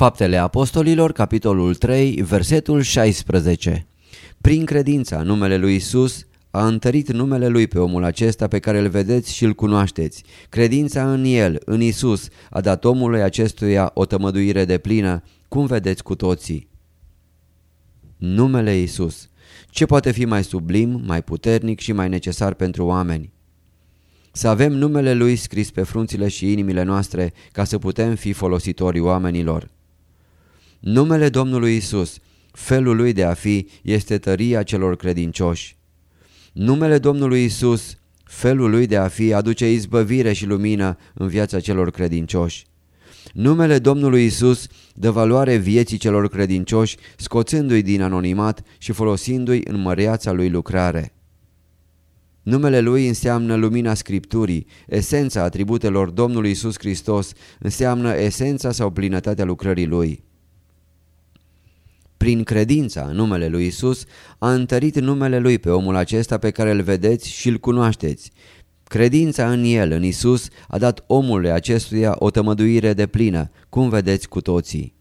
Faptele Apostolilor, capitolul 3, versetul 16 Prin credința în numele lui Isus, a întărit numele Lui pe omul acesta pe care îl vedeți și îl cunoașteți. Credința în El, în Isus, a dat omului acestuia o tămăduire de plină, cum vedeți cu toții. Numele Isus. Ce poate fi mai sublim, mai puternic și mai necesar pentru oameni? Să avem numele Lui scris pe frunțile și inimile noastre ca să putem fi folositorii oamenilor. Numele Domnului Isus, felul Lui de a fi, este tăria celor credincioși. Numele Domnului Isus, felul lui de a fi, aduce izbăvire și lumină în viața celor credincioși. Numele Domnului Isus dă valoare vieții celor credincioși, scoțându-i din anonimat și folosindu-i în măreața lui lucrare. Numele Lui înseamnă lumina Scripturii, esența atributelor Domnului Isus Hristos înseamnă esența sau plinătatea lucrării Lui. Prin credința în numele lui Isus a întărit numele lui pe omul acesta pe care îl vedeți și îl cunoașteți. Credința în el, în Isus, a dat omului acestuia o tămăduire de plină, cum vedeți cu toții.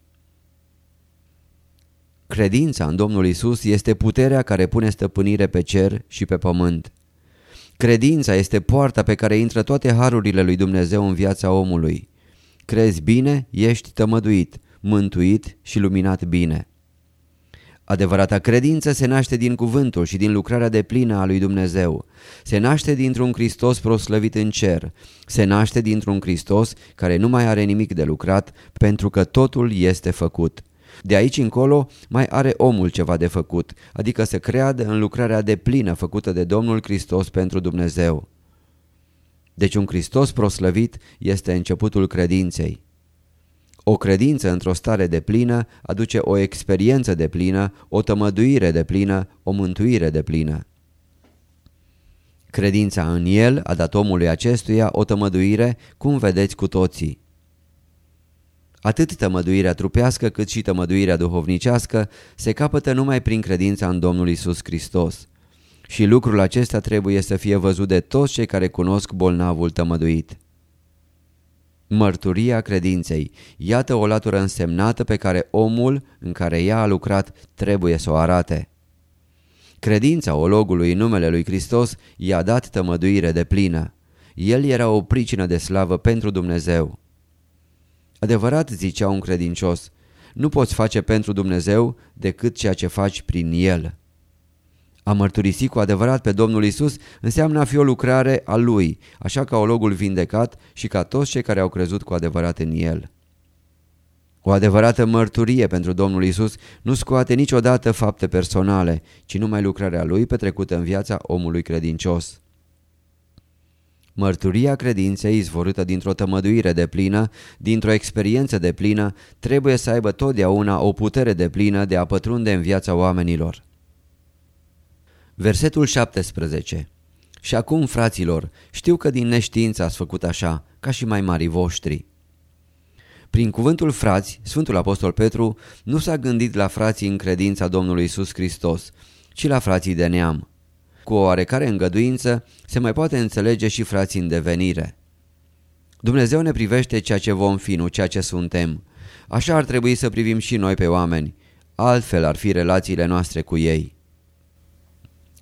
Credința în Domnul Isus este puterea care pune stăpânire pe cer și pe pământ. Credința este poarta pe care intră toate harurile lui Dumnezeu în viața omului. Crezi bine, ești tămăduit, mântuit și luminat bine. Adevărata credință se naște din cuvântul și din lucrarea de plină a lui Dumnezeu. Se naște dintr-un Hristos proslăvit în cer. Se naște dintr-un Hristos care nu mai are nimic de lucrat pentru că totul este făcut. De aici încolo mai are omul ceva de făcut, adică să creadă în lucrarea de plină făcută de Domnul Hristos pentru Dumnezeu. Deci un Hristos proslăvit este începutul credinței. O credință într-o stare de plină aduce o experiență de plină, o tămăduire de plină, o mântuire de plină. Credința în el a dat omului acestuia o tămăduire, cum vedeți cu toții. Atât tămăduirea trupească cât și tămăduirea duhovnicească se capătă numai prin credința în Domnul Isus Hristos. Și lucrul acesta trebuie să fie văzut de toți cei care cunosc bolnavul tămăduit. Mărturia credinței. Iată o latură însemnată pe care omul în care ea a lucrat trebuie să o arate. Credința ologului în numele lui Hristos i-a dat tămăduire de plină. El era o pricină de slavă pentru Dumnezeu. Adevărat, zicea un credincios, nu poți face pentru Dumnezeu decât ceea ce faci prin El. A mărturisi cu adevărat pe Domnul Isus înseamnă a fi o lucrare a Lui, așa ca ologul vindecat și ca toți cei care au crezut cu adevărat în El. O adevărată mărturie pentru Domnul Isus nu scoate niciodată fapte personale, ci numai lucrarea Lui petrecută în viața omului credincios. Mărturia credinței izvorâtă dintr-o tămăduire de plină, dintr-o experiență de plină, trebuie să aibă totdeauna o putere de plină de a pătrunde în viața oamenilor. Versetul 17 Și acum, fraților, știu că din neștiință ați făcut așa, ca și mai mari voștri. Prin cuvântul frați, Sfântul Apostol Petru nu s-a gândit la frații în credința Domnului Isus Hristos, ci la frații de neam. Cu o oarecare îngăduință se mai poate înțelege și frații în devenire. Dumnezeu ne privește ceea ce vom fi, nu ceea ce suntem. Așa ar trebui să privim și noi pe oameni, altfel ar fi relațiile noastre cu ei.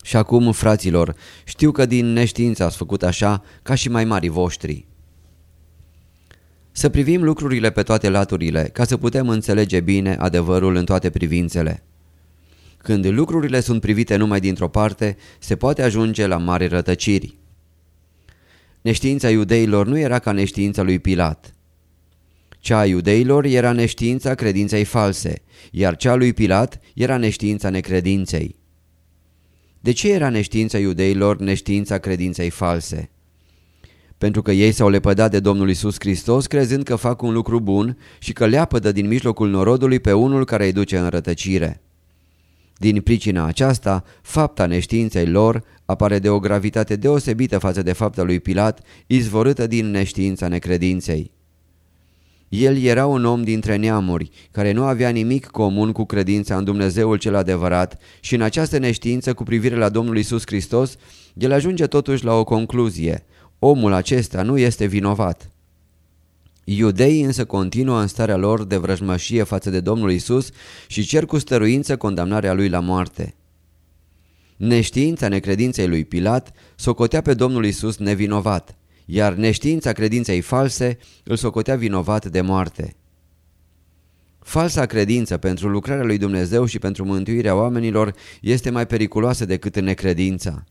Și acum, fraților, știu că din neștiință ați făcut așa ca și mai mari voștri. Să privim lucrurile pe toate laturile, ca să putem înțelege bine adevărul în toate privințele. Când lucrurile sunt privite numai dintr-o parte, se poate ajunge la mari rătăciri. Neștiința iudeilor nu era ca neștiința lui Pilat. Cea a iudeilor era neștiința credinței false, iar cea lui Pilat era neștiința necredinței. De ce era neștiința iudeilor neștiința credinței false? Pentru că ei s-au lepădat de Domnul Isus Hristos crezând că fac un lucru bun și că leapădă din mijlocul norodului pe unul care îi duce în rătăcire. Din pricina aceasta, fapta neștiinței lor apare de o gravitate deosebită față de fapta lui Pilat, izvorâtă din neștiința necredinței. El era un om dintre neamuri, care nu avea nimic comun cu credința în Dumnezeul cel adevărat și în această neștiință cu privire la Domnul Isus Hristos, el ajunge totuși la o concluzie. Omul acesta nu este vinovat. Iudeii însă continuă în starea lor de vrăjmășie față de Domnul Isus și cer cu stăruință condamnarea lui la moarte. Neștiința necredinței lui Pilat socotea pe Domnul Isus nevinovat, iar neștiința credinței false îl socotea vinovat de moarte. Falsa credință pentru lucrarea lui Dumnezeu și pentru mântuirea oamenilor este mai periculoasă decât necredința.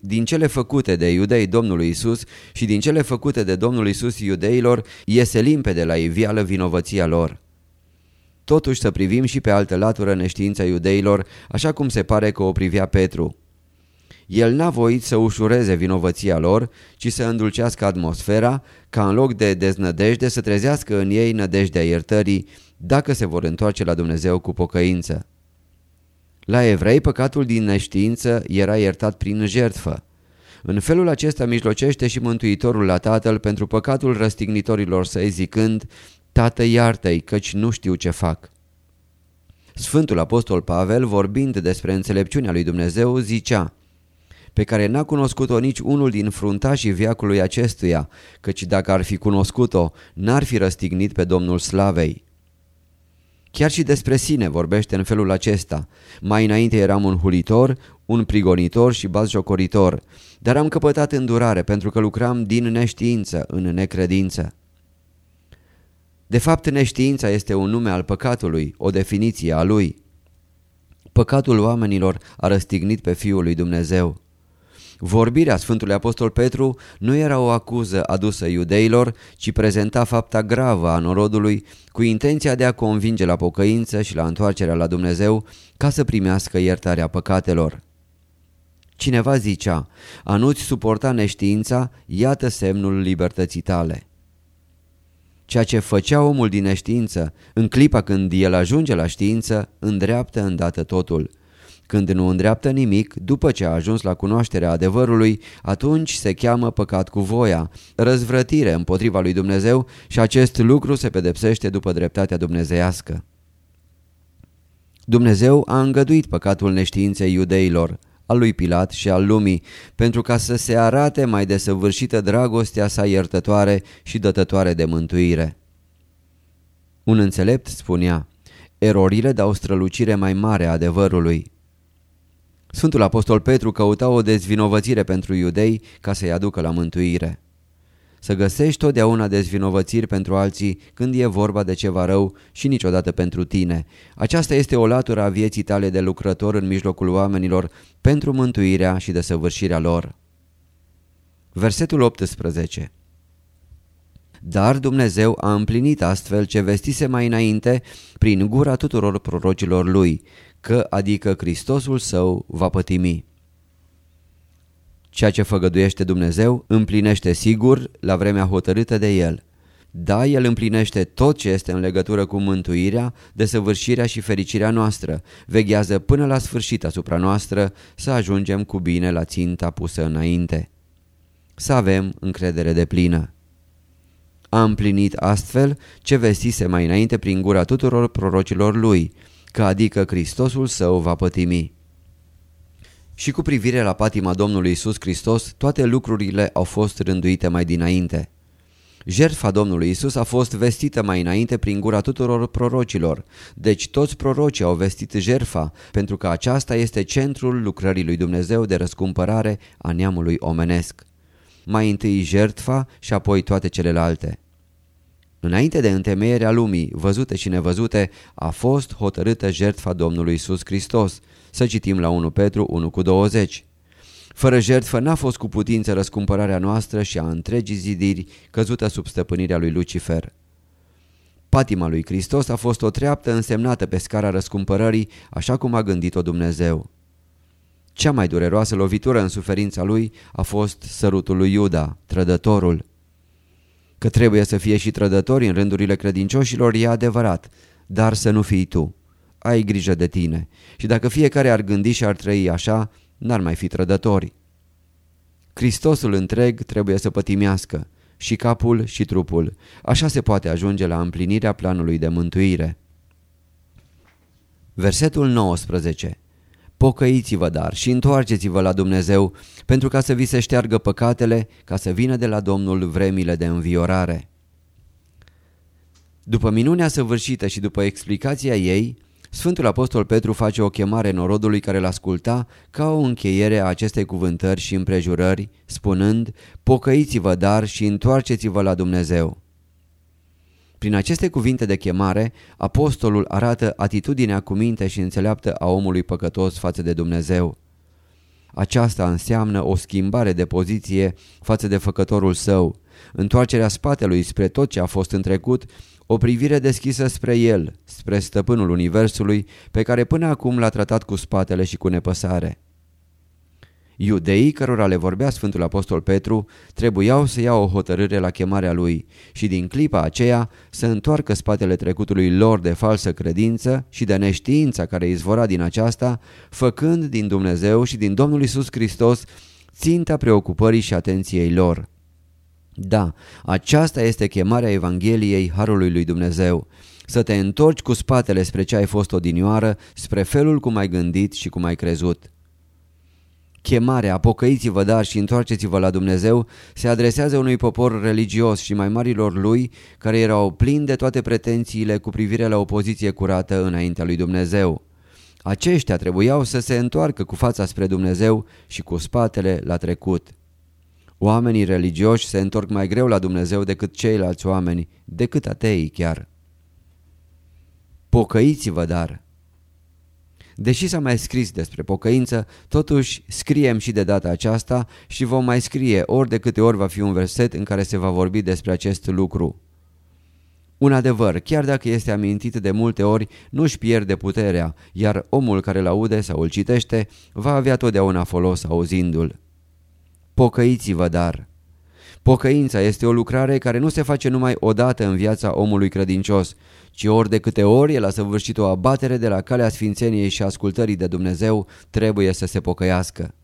Din cele făcute de iudei Domnului Isus și din cele făcute de Domnul Isus iudeilor iese limpede la ivială vinovăția lor. Totuși să privim și pe altă latură neștiința iudeilor, așa cum se pare că o privea Petru. El n-a voit să ușureze vinovăția lor, ci să îndulcească atmosfera, ca în loc de deznădejde să trezească în ei nădejdea iertării, dacă se vor întoarce la Dumnezeu cu pocăință. La evrei, păcatul din neștiință era iertat prin jertfă. În felul acesta mijlocește și Mântuitorul la Tatăl pentru păcatul răstignitorilor săi zicând, Tată iartă-i, căci nu știu ce fac. Sfântul Apostol Pavel, vorbind despre înțelepciunea lui Dumnezeu, zicea, pe care n-a cunoscut-o nici unul din fruntașii viacului acestuia, căci dacă ar fi cunoscut-o, n-ar fi răstignit pe Domnul Slavei. Chiar și despre sine vorbește în felul acesta. Mai înainte eram un hulitor, un prigonitor și bazjocoritor, dar am căpătat îndurare pentru că lucram din neștiință în necredință. De fapt, neștiința este un nume al păcatului, o definiție a lui. Păcatul oamenilor a răstignit pe Fiul lui Dumnezeu. Vorbirea Sfântului Apostol Petru nu era o acuză adusă iudeilor, ci prezenta fapta gravă a norodului cu intenția de a convinge la pocăință și la întoarcerea la Dumnezeu ca să primească iertarea păcatelor. Cineva zicea, a nu-ți suporta neștiința, iată semnul libertății tale. Ceea ce făcea omul din neștiință, în clipa când el ajunge la știință, îndreaptă îndată totul – când nu îndreaptă nimic, după ce a ajuns la cunoașterea adevărului, atunci se cheamă păcat cu voia, răzvrătire împotriva lui Dumnezeu și acest lucru se pedepsește după dreptatea dumnezeiască. Dumnezeu a îngăduit păcatul neștiinței iudeilor, al lui Pilat și al lumii, pentru ca să se arate mai desăvârșită dragostea sa iertătoare și dătătoare de mântuire. Un înțelept spunea, erorile dau strălucire mai mare a adevărului. Sfântul Apostol Petru căuta o dezvinovățire pentru iudei ca să-i aducă la mântuire. Să găsești totdeauna dezvinovățiri pentru alții când e vorba de ceva rău și niciodată pentru tine. Aceasta este o latură a vieții tale de lucrător în mijlocul oamenilor pentru mântuirea și desăvârșirea lor. Versetul 18 Dar Dumnezeu a împlinit astfel ce vestise mai înainte prin gura tuturor prorocilor lui, că adică Hristosul său va pătimi. Ceea ce făgăduiește Dumnezeu împlinește sigur la vremea hotărâtă de El. Da, El împlinește tot ce este în legătură cu mântuirea, desăvârșirea și fericirea noastră, veghează până la sfârșit asupra noastră să ajungem cu bine la ținta pusă înainte. Să avem încredere de plină. A împlinit astfel ce vestise mai înainte prin gura tuturor prorocilor lui, că adică Hristosul său va pătimi. Și cu privire la patima Domnului Isus Hristos, toate lucrurile au fost rânduite mai dinainte. Jertfa Domnului Isus a fost vestită mai înainte prin gura tuturor prorocilor, deci toți prorocii au vestit jertfa, pentru că aceasta este centrul lucrării lui Dumnezeu de răscumpărare a neamului omenesc. Mai întâi jertfa și apoi toate celelalte. Înainte de întemeierea lumii, văzute și nevăzute, a fost hotărâtă jertfa Domnului Isus Hristos. Să citim la 1 Petru 1 cu 20. Fără jertfă n-a fost cu putință răscumpărarea noastră și a întregii zidiri căzută sub stăpânirea lui Lucifer. Patima lui Hristos a fost o treaptă însemnată pe scara răscumpărării, așa cum a gândit-o Dumnezeu. Cea mai dureroasă lovitură în suferința lui a fost sărutul lui Iuda, trădătorul. Că trebuie să fie și trădători în rândurile credincioșilor e adevărat, dar să nu fii tu. Ai grijă de tine și dacă fiecare ar gândi și ar trăi așa, n-ar mai fi trădători. Hristosul întreg trebuie să pătimească, și capul și trupul. Așa se poate ajunge la împlinirea planului de mântuire. Versetul 19 Pocăiți-vă dar și întoarceți-vă la Dumnezeu pentru ca să vi se șteargă păcatele, ca să vină de la Domnul vremile de înviorare. După minunea săvârșită și după explicația ei, Sfântul Apostol Petru face o chemare norodului care îl asculta ca o încheiere a acestei cuvântări și împrejurări, spunând, pocăiți-vă dar și întoarceți-vă la Dumnezeu. Prin aceste cuvinte de chemare, apostolul arată atitudinea cu minte și înțeleaptă a omului păcătos față de Dumnezeu. Aceasta înseamnă o schimbare de poziție față de făcătorul său, întoarcerea spatelui spre tot ce a fost în trecut o privire deschisă spre el, spre stăpânul universului, pe care până acum l-a tratat cu spatele și cu nepăsare. Iudeii cărora le vorbea Sfântul Apostol Petru trebuiau să ia o hotărâre la chemarea lui și din clipa aceea să întoarcă spatele trecutului lor de falsă credință și de neștiința care izvora din aceasta, făcând din Dumnezeu și din Domnul Isus Hristos ținta preocupării și atenției lor. Da, aceasta este chemarea Evangheliei Harului lui Dumnezeu. Să te întorci cu spatele spre ce ai fost odinioară, spre felul cum ai gândit și cum ai crezut. Chemarea, apocăiți-vă dar și întoarceți-vă la Dumnezeu, se adresează unui popor religios și mai marilor lui, care erau plini de toate pretențiile cu privire la o poziție curată înaintea lui Dumnezeu. Aceștia trebuiau să se întoarcă cu fața spre Dumnezeu și cu spatele la trecut. Oamenii religioși se întorc mai greu la Dumnezeu decât ceilalți oameni, decât ateii chiar. Pocăiți-vă dar! Deși s-a mai scris despre pocăință, totuși scriem și de data aceasta și vom mai scrie ori de câte ori va fi un verset în care se va vorbi despre acest lucru. Un adevăr, chiar dacă este amintit de multe ori, nu-și pierde puterea, iar omul care îl aude sau îl citește va avea totdeauna folos auzindu-l. Pocăiți-vă dar! Pocăința este o lucrare care nu se face numai odată în viața omului credincios, ci ori de câte ori el a săvârșit o abatere de la calea sfințeniei și ascultării de Dumnezeu, trebuie să se pocăiască.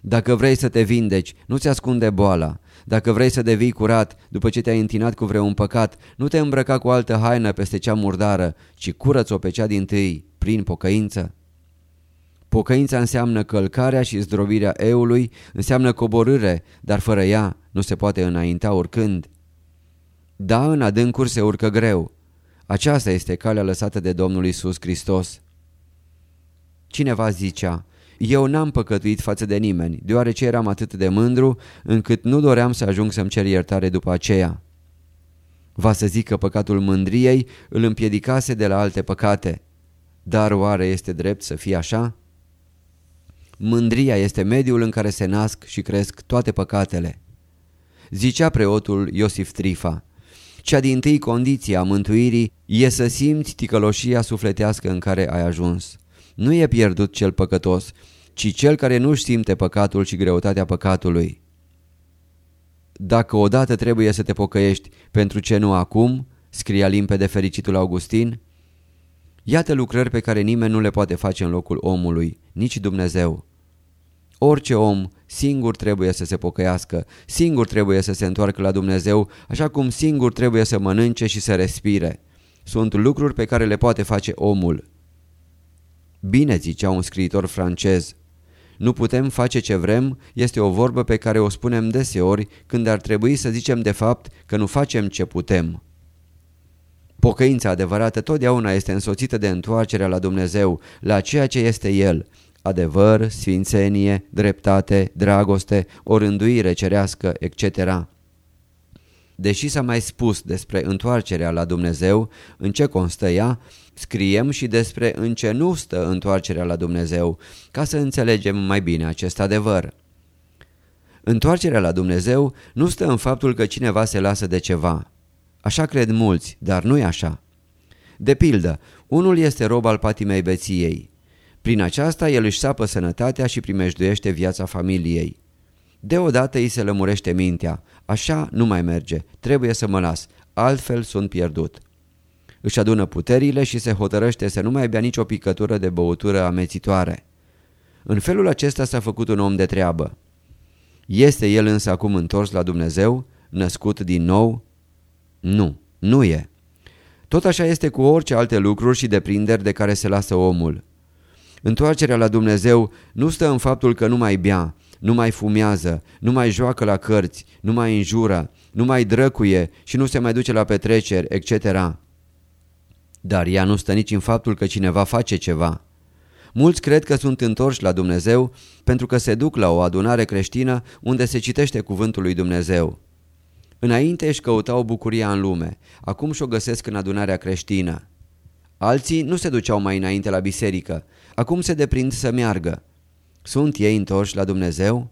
Dacă vrei să te vindeci, nu-ți ascunde boala. Dacă vrei să devii curat după ce te-ai întinat cu vreun păcat, nu te îmbrăca cu altă haină peste cea murdară, ci curăț-o pe cea din tâi, prin pocăință. Pocăința înseamnă călcarea și zdrobirea eului, înseamnă coborâre, dar fără ea nu se poate înainta urcând. Da, în adâncuri se urcă greu. Aceasta este calea lăsată de Domnul Isus Hristos. Cineva zicea, eu n-am păcătuit față de nimeni, deoarece eram atât de mândru încât nu doream să ajung să-mi cer iertare după aceea. Va să zic că păcatul mândriei îl împiedicase de la alte păcate. Dar oare este drept să fie așa? Mândria este mediul în care se nasc și cresc toate păcatele. Zicea preotul Iosif Trifa, cea din tâi condiție a mântuirii e să simți ticăloșia sufletească în care ai ajuns. Nu e pierdut cel păcătos, ci cel care nu-și simte păcatul și greutatea păcatului. Dacă odată trebuie să te pocăiești, pentru ce nu acum? Scria limpede fericitul Augustin. Iată lucrări pe care nimeni nu le poate face în locul omului, nici Dumnezeu. Orice om singur trebuie să se pocăiască, singur trebuie să se întoarcă la Dumnezeu, așa cum singur trebuie să mănânce și să respire. Sunt lucruri pe care le poate face omul. Bine, zicea un scriitor francez, nu putem face ce vrem este o vorbă pe care o spunem deseori când ar trebui să zicem de fapt că nu facem ce putem. Pocăința adevărată totdeauna este însoțită de întoarcerea la Dumnezeu, la ceea ce este El, adevăr, sfințenie, dreptate, dragoste, o rânduire cerească, etc. Deși s-a mai spus despre întoarcerea la Dumnezeu, în ce constă ea, scriem și despre în ce nu stă întoarcerea la Dumnezeu, ca să înțelegem mai bine acest adevăr. Întoarcerea la Dumnezeu nu stă în faptul că cineva se lasă de ceva. Așa cred mulți, dar nu e așa. De pildă, unul este rob al patimei beției. Prin aceasta el își sapă sănătatea și primejduiește viața familiei. Deodată îi se lămurește mintea. Așa nu mai merge, trebuie să mă las, altfel sunt pierdut. Își adună puterile și se hotărăște să nu mai bea nicio picătură de băutură amețitoare. În felul acesta s-a făcut un om de treabă. Este el însă acum întors la Dumnezeu, născut din nou? Nu, nu e. Tot așa este cu orice alte lucruri și deprinderi de care se lasă omul. Întoarcerea la Dumnezeu nu stă în faptul că nu mai bea, nu mai fumează, nu mai joacă la cărți, nu mai înjură, nu mai drăcuie și nu se mai duce la petreceri, etc. Dar ea nu stă nici în faptul că cineva face ceva. Mulți cred că sunt întorși la Dumnezeu pentru că se duc la o adunare creștină unde se citește cuvântul lui Dumnezeu. Înainte își căutau bucuria în lume, acum și-o găsesc în adunarea creștină. Alții nu se duceau mai înainte la biserică, acum se deprind să meargă. Sunt ei întorși la Dumnezeu?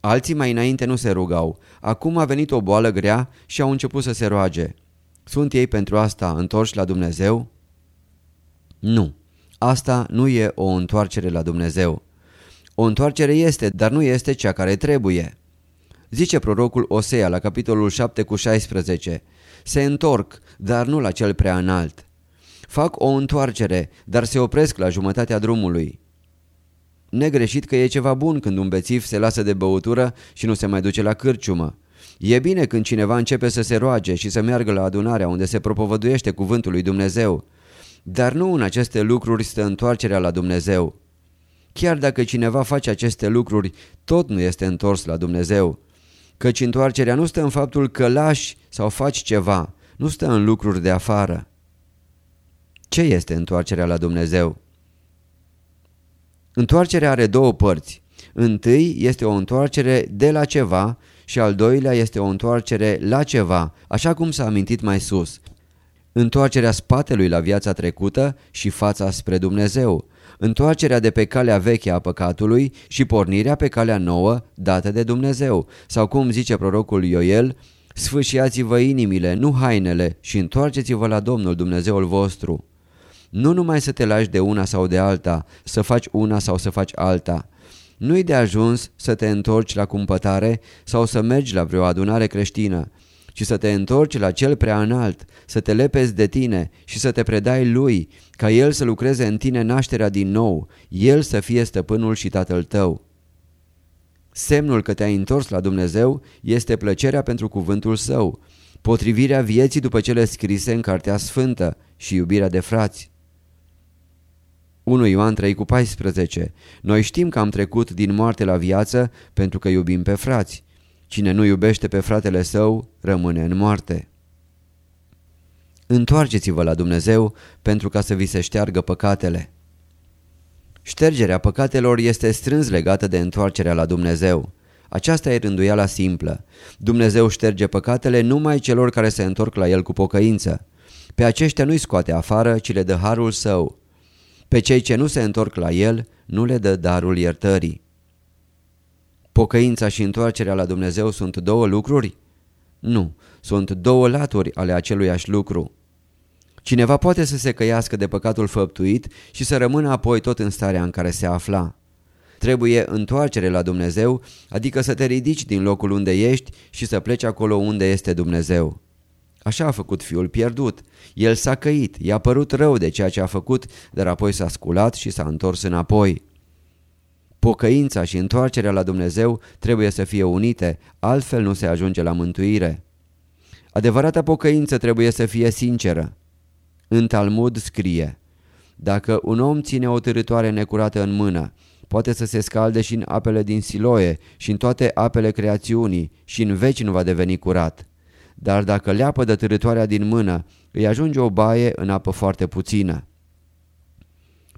Alții mai înainte nu se rugau, acum a venit o boală grea și au început să se roage. Sunt ei pentru asta întorși la Dumnezeu? Nu, asta nu e o întoarcere la Dumnezeu. O întoarcere este, dar nu este cea care trebuie. Zice prorocul Osea la capitolul 7 cu 16, se întorc, dar nu la cel prea înalt. Fac o întoarcere, dar se opresc la jumătatea drumului. Negreșit că e ceva bun când un bețiv se lasă de băutură și nu se mai duce la cârciumă. E bine când cineva începe să se roage și să meargă la adunarea unde se propovăduiește cuvântul lui Dumnezeu. Dar nu în aceste lucruri stă întoarcerea la Dumnezeu. Chiar dacă cineva face aceste lucruri, tot nu este întors la Dumnezeu. Căci întoarcerea nu stă în faptul că lași sau faci ceva, nu stă în lucruri de afară. Ce este întoarcerea la Dumnezeu? Întoarcerea are două părți. Întâi este o întoarcere de la ceva și al doilea este o întoarcere la ceva, așa cum s-a amintit mai sus. Întoarcerea spatelui la viața trecută și fața spre Dumnezeu. Întoarcerea de pe calea veche a păcatului și pornirea pe calea nouă dată de Dumnezeu. Sau cum zice prorocul Ioel, sfâșiați-vă inimile, nu hainele și întoarceți-vă la Domnul Dumnezeul vostru. Nu numai să te lași de una sau de alta, să faci una sau să faci alta. Nu-i de ajuns să te întorci la cumpătare sau să mergi la vreo adunare creștină, ci să te întorci la cel prea înalt, să te lepezi de tine și să te predai lui, ca el să lucreze în tine nașterea din nou, el să fie stăpânul și tatăl tău. Semnul că te-ai întors la Dumnezeu este plăcerea pentru cuvântul său, potrivirea vieții după cele scrise în Cartea Sfântă și iubirea de frați. 1 Ioan 3 cu 14 Noi știm că am trecut din moarte la viață pentru că iubim pe frați. Cine nu iubește pe fratele său rămâne în moarte. Întoarceți-vă la Dumnezeu pentru ca să vi se șteargă păcatele. Ștergerea păcatelor este strâns legată de întoarcerea la Dumnezeu. Aceasta e rânduiala simplă. Dumnezeu șterge păcatele numai celor care se întorc la El cu pocăință. Pe aceștia nu-i scoate afară, ci le dă harul său. Pe cei ce nu se întorc la El, nu le dă darul iertării. Pocăința și întoarcerea la Dumnezeu sunt două lucruri? Nu, sunt două laturi ale aceluiași lucru. Cineva poate să se căiască de păcatul făptuit și să rămână apoi tot în starea în care se afla. Trebuie întoarcere la Dumnezeu, adică să te ridici din locul unde ești și să pleci acolo unde este Dumnezeu. Așa a făcut fiul pierdut. El s-a căit, i-a părut rău de ceea ce a făcut, dar apoi s-a sculat și s-a întors înapoi. Pocăința și întoarcerea la Dumnezeu trebuie să fie unite, altfel nu se ajunge la mântuire. Adevărata pocăință trebuie să fie sinceră. În Talmud scrie, Dacă un om ține o târătoare necurată în mână, poate să se scalde și în apele din Siloe și în toate apele creațiunii și în veci nu va deveni curat dar dacă leapă de târătoarea din mână, îi ajunge o baie în apă foarte puțină.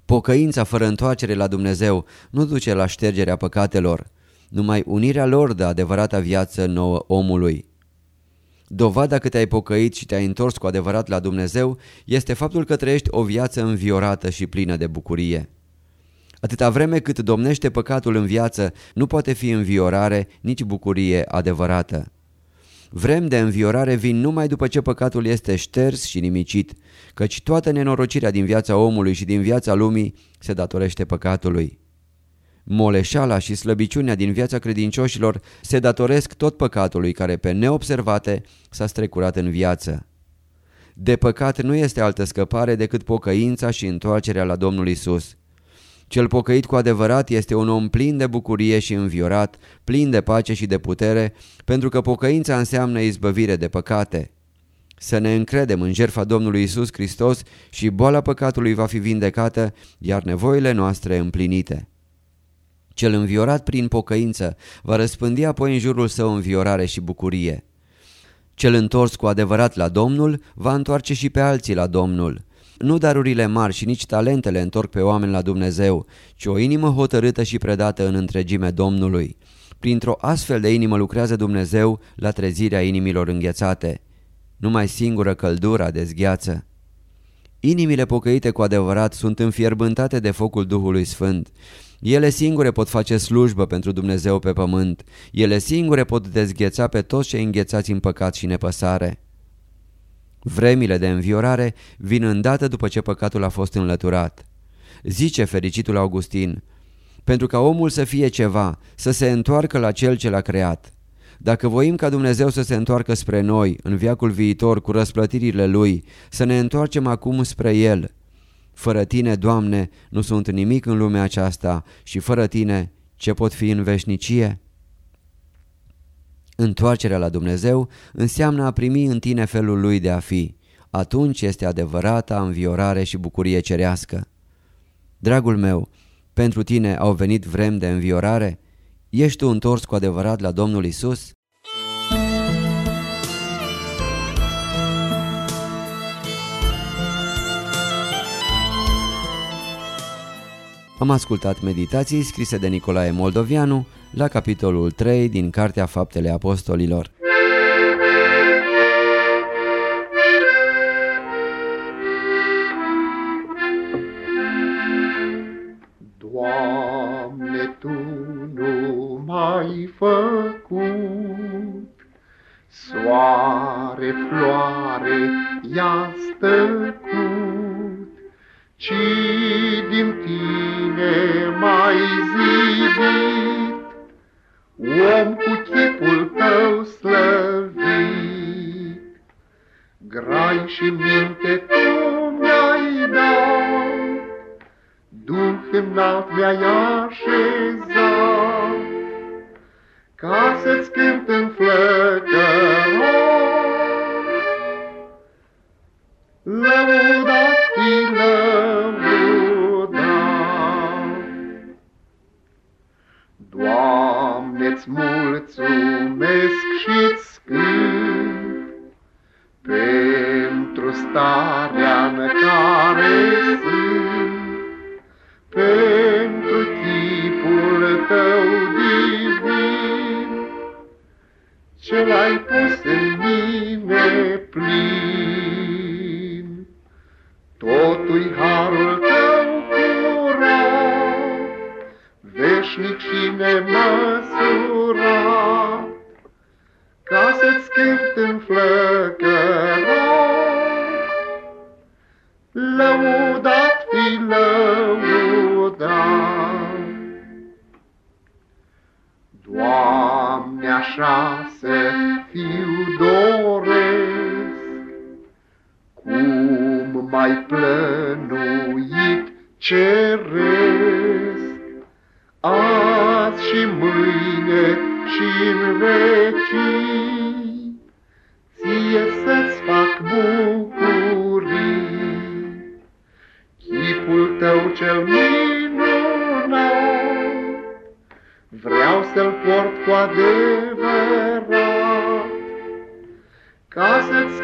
Pocăința fără întoarcere la Dumnezeu nu duce la ștergerea păcatelor, numai unirea lor de adevărata viață nouă omului. Dovada că te-ai pocăit și te-ai întors cu adevărat la Dumnezeu este faptul că trăiești o viață înviorată și plină de bucurie. Atâta vreme cât domnește păcatul în viață, nu poate fi înviorare, nici bucurie adevărată. Vrem de înviorare vin numai după ce păcatul este șters și nimicit, căci toată nenorocirea din viața omului și din viața lumii se datorește păcatului. Moleșala și slăbiciunea din viața credincioșilor se datoresc tot păcatului care pe neobservate s-a strecurat în viață. De păcat nu este altă scăpare decât pocăința și întoarcerea la Domnul Isus. Cel pocăit cu adevărat este un om plin de bucurie și înviorat, plin de pace și de putere, pentru că pocăința înseamnă izbăvire de păcate. Să ne încredem în jertfa Domnului Isus Hristos și boala păcatului va fi vindecată, iar nevoile noastre împlinite. Cel înviorat prin pocăință va răspândi apoi în jurul său înviorare și bucurie. Cel întors cu adevărat la Domnul va întoarce și pe alții la Domnul. Nu darurile mari și nici talentele întorc pe oameni la Dumnezeu, ci o inimă hotărâtă și predată în întregime Domnului. Printr-o astfel de inimă lucrează Dumnezeu la trezirea inimilor înghețate. Numai singură căldura dezgheață. Inimile pocăite cu adevărat sunt înfierbântate de focul Duhului Sfânt. Ele singure pot face slujbă pentru Dumnezeu pe pământ. Ele singure pot dezgheța pe toți cei înghețați în păcat și nepăsare. Vremile de înviorare vin îndată după ce păcatul a fost înlăturat. Zice fericitul Augustin, pentru ca omul să fie ceva, să se întoarcă la cel ce l-a creat. Dacă voim ca Dumnezeu să se întoarcă spre noi în viacul viitor cu răsplătirile Lui, să ne întoarcem acum spre El. Fără Tine, Doamne, nu sunt nimic în lumea aceasta și fără Tine, ce pot fi în veșnicie? Întoarcerea la Dumnezeu înseamnă a primi în tine felul lui de a fi. Atunci este adevărata înviorare și bucurie cerească. Dragul meu, pentru tine au venit vrem de înviorare? Ești tu întors cu adevărat la Domnul Isus? Am ascultat meditații scrise de Nicolae Moldovianu la capitolul 3 din Cartea Faptele Apostolilor. Doamne, Tu nu mai făcut. Soare, floare, i-a stăcut, Ci din Tine mai zidit om cu chipul tău slăvit. Grai și minte tu mi-ai dat, Duh înalt mi-ai așezat, Ca să-ți cânt în flăcărat. Lăudat fi lăudat. Doamne-ți mulțumesc și-ți pentru starea în care sunt, pentru chipul tău divin, ce l-ai pus în mine plin. Totul harul veșnic și nemăsurat, ca să-ți cânt în flăcărat. Lăudat fi lăudat. Doamne, așa să fiu doresc, cum mai plănuit ceresc, și în vecii, ție să-ți fac bucurii. Chipul tău cel minunat, vreau să-l port cu adevărat, ca să-ți